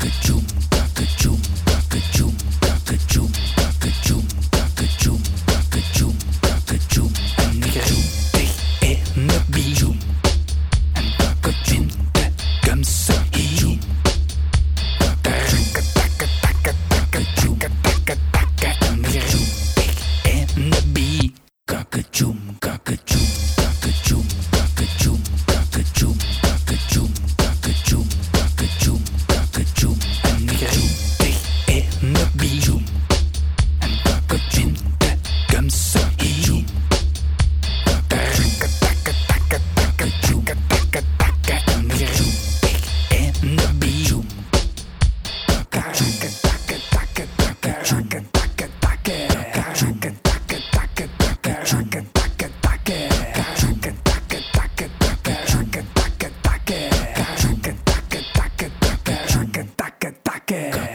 Kakajum, kakajum, kakajum, kakajum. Yeah.